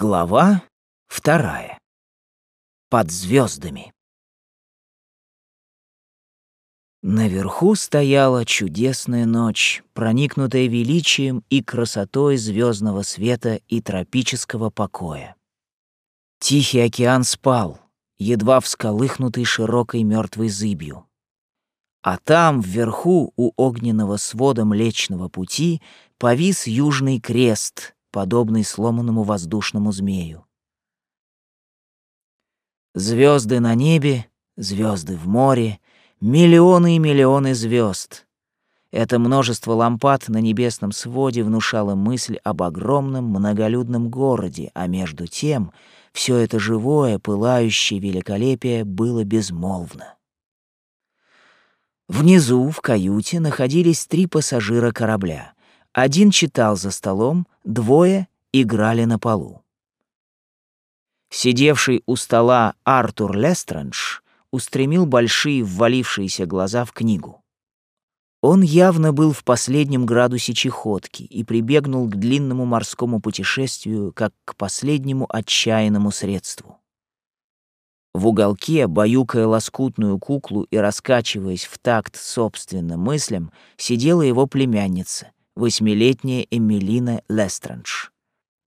Глава вторая. Под звездами. Наверху стояла чудесная ночь, проникнутая величием и красотой звездного света и тропического покоя. Тихий океан спал, едва всколыхнутый широкой мертвой зыбью. А там, вверху, у огненного свода Млечного Пути, повис Южный Крест — подобный сломанному воздушному змею. Звезды на небе, звезды в море, миллионы и миллионы звезд. Это множество лампад на небесном своде внушало мысль об огромном многолюдном городе, а между тем все это живое, пылающее великолепие было безмолвно. Внизу, в каюте, находились три пассажира корабля — один читал за столом, двое играли на полу. Сидевший у стола Артур Лестрендж устремил большие ввалившиеся глаза в книгу. Он явно был в последнем градусе чехотки и прибегнул к длинному морскому путешествию как к последнему отчаянному средству. В уголке, баюкая лоскутную куклу и раскачиваясь в такт собственным мыслям, сидела его племянница, восьмилетняя Эмилина Лестрендж.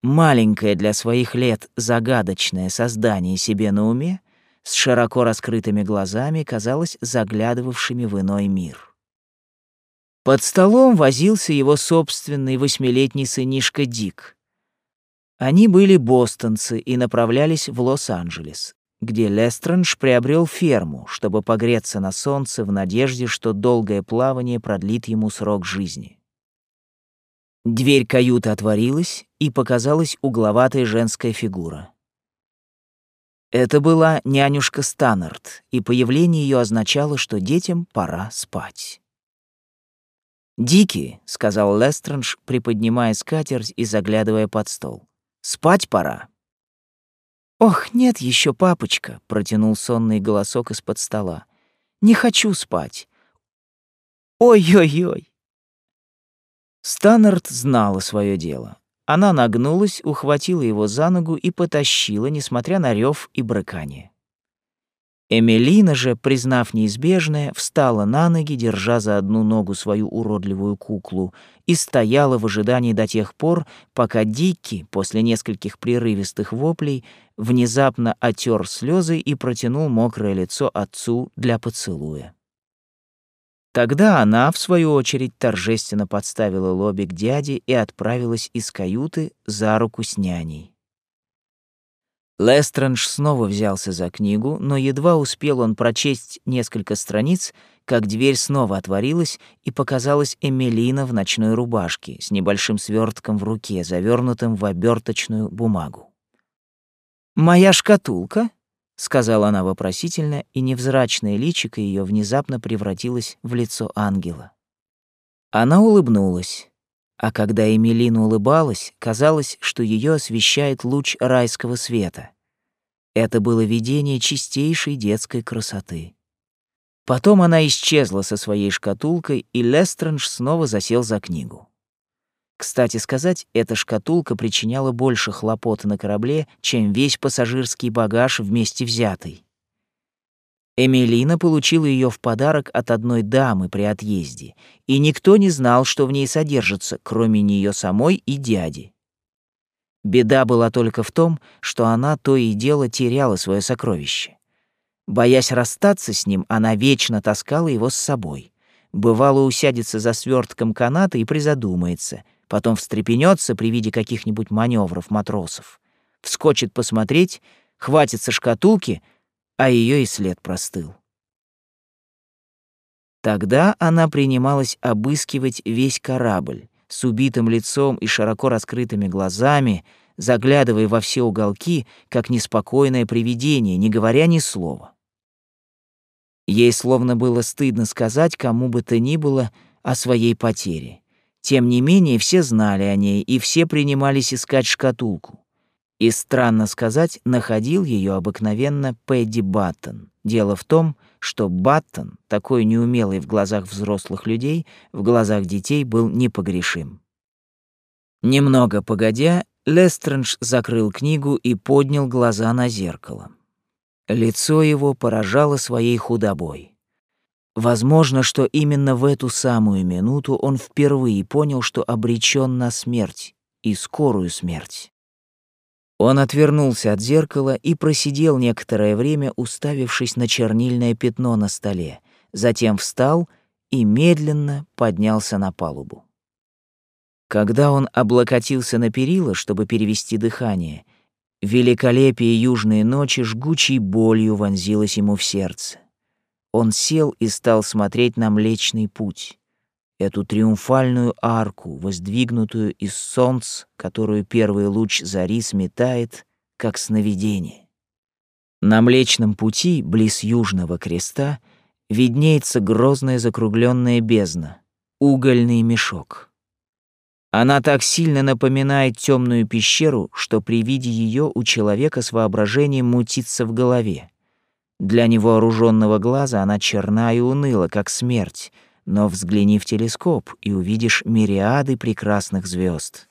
Маленькое для своих лет загадочное создание себе на уме, с широко раскрытыми глазами, казалось заглядывавшими в иной мир. Под столом возился его собственный восьмилетний сынишка Дик. Они были бостонцы и направлялись в Лос-Анджелес, где Лестрендж приобрел ферму, чтобы погреться на солнце в надежде, что долгое плавание продлит ему срок жизни. Дверь каюты отворилась, и показалась угловатая женская фигура. Это была нянюшка Станнард, и появление ее означало, что детям пора спать. «Дики», — сказал Лестрендж, приподнимая скатерть и заглядывая под стол. «Спать пора». «Ох, нет еще, папочка», — протянул сонный голосок из-под стола. «Не хочу спать». «Ой-ой-ой, Станнард знала свое дело. Она нагнулась, ухватила его за ногу и потащила, несмотря на рев и брыкание. Эмилина же, признав неизбежное, встала на ноги, держа за одну ногу свою уродливую куклу, и стояла в ожидании до тех пор, пока Дикки, после нескольких прерывистых воплей, внезапно отер слезы и протянул мокрое лицо отцу для поцелуя. Тогда она, в свою очередь, торжественно подставила лобик дяде и отправилась из каюты за руку с няней. Лестрендж снова взялся за книгу, но едва успел он прочесть несколько страниц, как дверь снова отворилась, и показалась Эмилина в ночной рубашке с небольшим свертком в руке, завернутым в оберточную бумагу. «Моя шкатулка?» Сказала она вопросительно, и невзрачное личико ее внезапно превратилось в лицо ангела. Она улыбнулась, а когда Эмилина улыбалась, казалось, что ее освещает луч райского света. Это было видение чистейшей детской красоты. Потом она исчезла со своей шкатулкой, и Лестрендж снова засел за книгу. Кстати сказать, эта шкатулка причиняла больше хлопот на корабле, чем весь пассажирский багаж вместе взятый. Эмилина получила ее в подарок от одной дамы при отъезде, и никто не знал, что в ней содержится, кроме нее самой и дяди. Беда была только в том, что она то и дело теряла свое сокровище. Боясь расстаться с ним, она вечно таскала его с собой. Бывало, усядется за свертком каната и призадумается — потом встрепенется при виде каких-нибудь маневров матросов, вскочит посмотреть, хватится шкатулки, а ее и след простыл. Тогда она принималась обыскивать весь корабль с убитым лицом и широко раскрытыми глазами, заглядывая во все уголки, как неспокойное привидение, не говоря ни слова. Ей словно было стыдно сказать кому бы то ни было о своей потере. Тем не менее, все знали о ней, и все принимались искать шкатулку. И, странно сказать, находил ее обыкновенно Пэдди Баттон. Дело в том, что Баттон, такой неумелый в глазах взрослых людей, в глазах детей был непогрешим. Немного погодя, Лестрендж закрыл книгу и поднял глаза на зеркало. Лицо его поражало своей худобой. Возможно, что именно в эту самую минуту он впервые понял, что обречен на смерть, и скорую смерть. Он отвернулся от зеркала и просидел некоторое время, уставившись на чернильное пятно на столе, затем встал и медленно поднялся на палубу. Когда он облокотился на перила, чтобы перевести дыхание, великолепие южной ночи жгучей болью вонзилось ему в сердце. Он сел и стал смотреть на Млечный Путь, эту триумфальную арку, воздвигнутую из солнц, которую первый луч зари сметает, как сновидение. На Млечном Пути, близ Южного Креста, виднеется грозная закругленная бездна, угольный мешок. Она так сильно напоминает темную пещеру, что при виде ее у человека с воображением мутится в голове. Для невооруженного глаза она черна и уныла, как смерть, но взгляни в телескоп и увидишь мириады прекрасных звезд.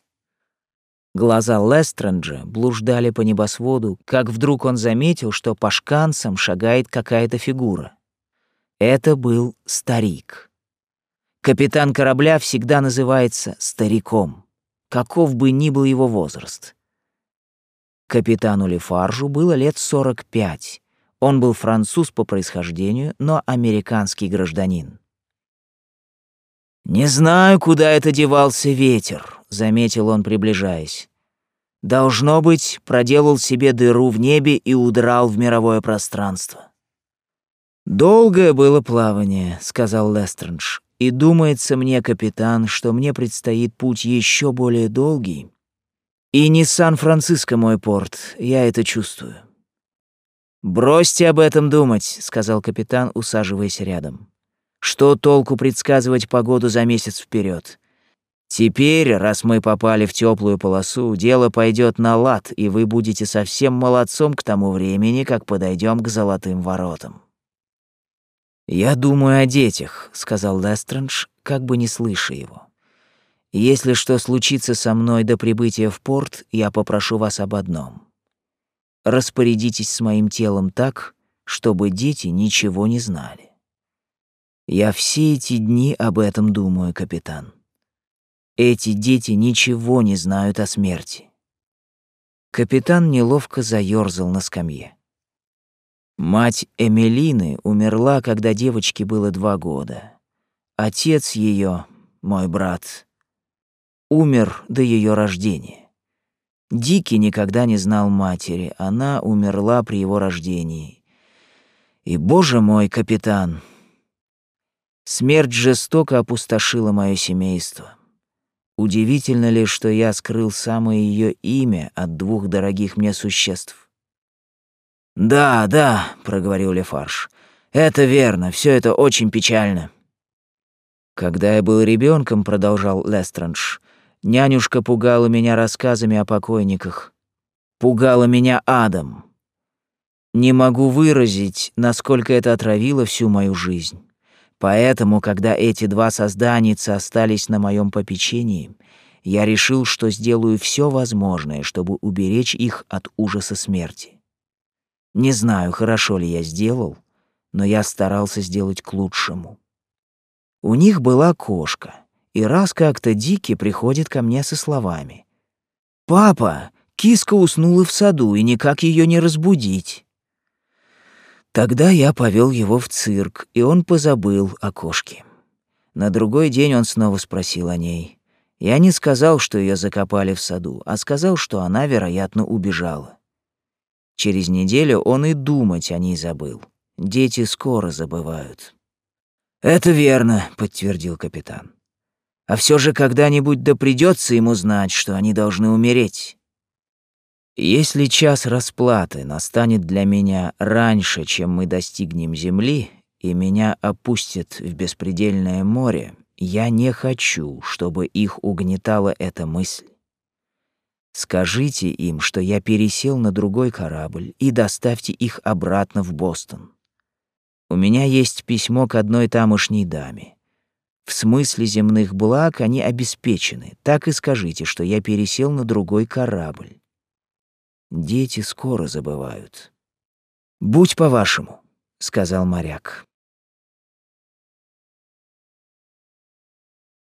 Глаза Лестренджа блуждали по небосводу, как вдруг он заметил, что по шканцам шагает какая-то фигура. Это был старик. Капитан корабля всегда называется стариком, каков бы ни был его возраст. Капитану Лефаржу было лет 45. Он был француз по происхождению, но американский гражданин. «Не знаю, куда это девался ветер», — заметил он, приближаясь. «Должно быть, проделал себе дыру в небе и удрал в мировое пространство». «Долгое было плавание», — сказал Лестрендж. И думается мне, капитан, что мне предстоит путь еще более долгий. И не Сан-Франциско мой порт, я это чувствую. «Бросьте об этом думать», — сказал капитан, усаживаясь рядом. «Что толку предсказывать погоду за месяц вперед? Теперь, раз мы попали в теплую полосу, дело пойдет на лад, и вы будете совсем молодцом к тому времени, как подойдем к золотым воротам». «Я думаю о детях», — сказал Лестрендж, как бы не слыша его. «Если что случится со мной до прибытия в порт, я попрошу вас об одном. Распорядитесь с моим телом так, чтобы дети ничего не знали. Я все эти дни об этом думаю, капитан. Эти дети ничего не знают о смерти». Капитан неловко заёрзал на скамье. Мать Эмилины умерла, когда девочке было два года. Отец ее, мой брат, умер до ее рождения. Дики никогда не знал матери, она умерла при его рождении. И, боже мой, капитан, смерть жестоко опустошила мое семейство. Удивительно ли, что я скрыл самое ее имя от двух дорогих мне существ? «Да, да», — проговорил Лефарж. «Это верно, все это очень печально». «Когда я был ребенком, продолжал Лестрендж, — «нянюшка пугала меня рассказами о покойниках. Пугала меня адом. Не могу выразить, насколько это отравило всю мою жизнь. Поэтому, когда эти два созданица остались на моем попечении, я решил, что сделаю все возможное, чтобы уберечь их от ужаса смерти. Не знаю, хорошо ли я сделал, но я старался сделать к лучшему. У них была кошка, и раз как-то Дики приходит ко мне со словами. «Папа, киска уснула в саду, и никак ее не разбудить». Тогда я повел его в цирк, и он позабыл о кошке. На другой день он снова спросил о ней. Я не сказал, что ее закопали в саду, а сказал, что она, вероятно, убежала. Через неделю он и думать о ней забыл. Дети скоро забывают. «Это верно», — подтвердил капитан. «А все же когда-нибудь да придется ему знать, что они должны умереть. Если час расплаты настанет для меня раньше, чем мы достигнем земли, и меня опустят в беспредельное море, я не хочу, чтобы их угнетала эта мысль. Скажите им, что я пересел на другой корабль и доставьте их обратно в Бостон. У меня есть письмо к одной тамошней даме. В смысле земных благ они обеспечены. Так и скажите, что я пересел на другой корабль. Дети скоро забывают. Будь по-вашему, сказал моряк.